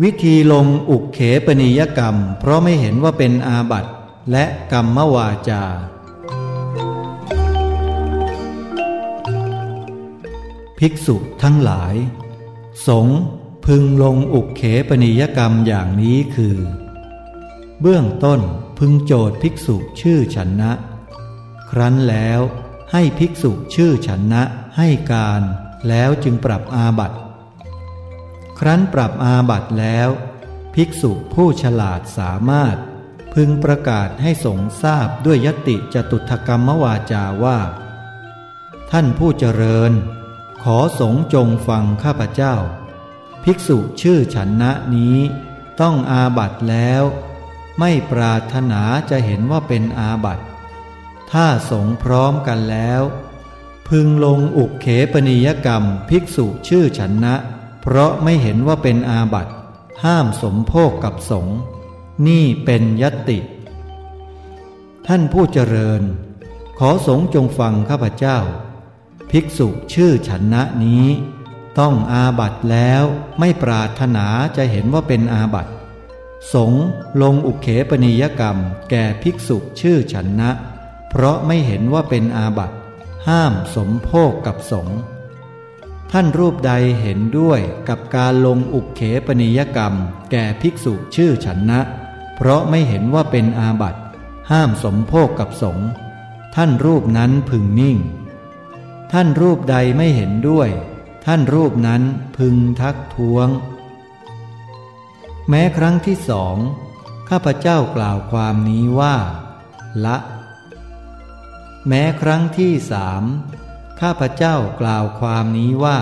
วิธีลงอุกเขปนิยกรรม เพราะไม่เห็นว่าเป็นอาบัติและกรรมวาจา ภิกษุทั้งหลาย สงพึงลงอุกเขปนิยกรรมอย่างนี้คือ เบื้องต้นพึงโจทย์ภิกษุชื่อฉันนะ ครั้นแล้วให้ภิกษุชื่อฉันนะให้การแล้วจึงปรับอาบัติ ครั้นปรับอาบัตแล้ว ภิกษุผู้ฉลาดสามารถ พึงประกาศให้สงทราบด้วยยติจตุถกรรมวาจาว่า ท่านผู้เจริญ ขอสงจงฟังข้าพเจ้า ภิกษุชื่อฉันนะนี้ต้องอาบัตแล้ว ไม่ปรารถนาจะเห็นว่าเป็นอาบัตถ้าสงพร้อมกันแล้ว พึงลงอุกเขปนิยกรรมภิกษุชื่อฉันนะ เพราะไม่เห็นว่าเป็นอาบัติห้ามสมโภคกับสงฆ์นี่เป็นยติ ท่านผู้เจริญ ขอสงฆ์จงฟังข้าพเจ้า ภิกษุชื่อฉันนะนี้ ต้องอาบัติแล้วไม่ปรารถนาจะเห็นว่าเป็นอาบัติ สงลงอุเขปนิยกรรมแก่ภิกษุชื่อฉันนะ เพราะไม่เห็นว่าเป็นอาบัติ ห้ามสมโภคกับสงฆ์ ท่านรูปใดเห็นด้วยกับการลงอุกเขปนิยกรรม แก่ภิกษุชื่อฉันนะ เพราะไม่เห็นว่าเป็นอาบัติ ห้ามสมโภคกับสงฆ์ท่านรูปนั้นพึงนิ่ง ท่านรูปใดไม่เห็นด้วย ท่านรูปนั้นพึงทักท้วง แม้ครั้งที่สองข้าพเจ้ากล่าวความนี้ว่า ละ แม้ครั้งที่สาม ข้าพเจ้ากล่าวความนี้ว่า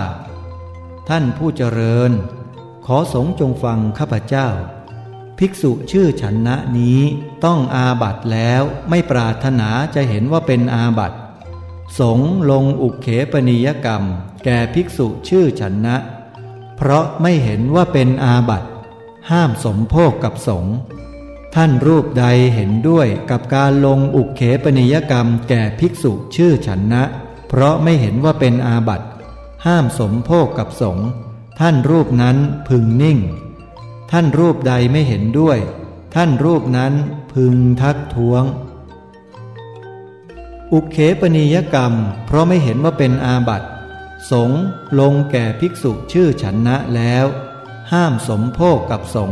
ท่านผู้เจริญ ขอสงจงฟังข้าพเจ้า ภิกษุชื่อฉันนะนี้ต้องอาบัตแล้วไม่ปรารถนาจะเห็นว่าเป็นอาบัตสงลงอุกเขปนิยกรรม แก่ภิกษุชื่อฉันนะ เพราะไม่เห็นว่าเป็นอาบัตห้ามสมโภคกับสงท่านรูปใดเห็นด้วยกับการลงอุกเขปนิยกรรมแก่ภิกษุชื่อฉันนะ เพราะไม่เห็นว่าเป็นอาบัตห้ามสมโภคกับสงท่านรูปนั้นพึงนิ่ง ท่านรูปใดไม่เห็นด้วย ท่านรูปนั้นพึงทักท้วง อุเคปนิยกรรม เพราะไม่เห็นว่าเป็นอาบัตสงลงแก่ภิกษุชื่อฉันนะแล้ว ห้ามสมโภคกับสง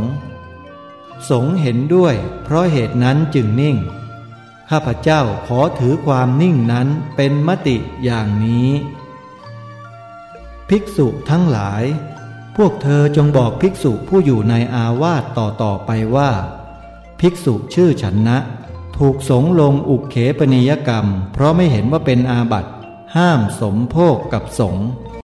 สงเห็นด้วย เพราะเหตุนั้นจึงนิ่ง ข้าพเจ้าขอถือความนิ่งนั้นเป็นมติอย่างนี้ ภิกษุทั้งหลาย พวกเธอจงบอกภิกษุผู้อยู่ในอาวาสต่อต่อไปว่า ภิกษุชื่อฉันนะ ถูกสงลงอุกเขปนิยกรรม เพราะไม่เห็นว่าเป็นอาบัติห้ามสมโภคกับสงฆ์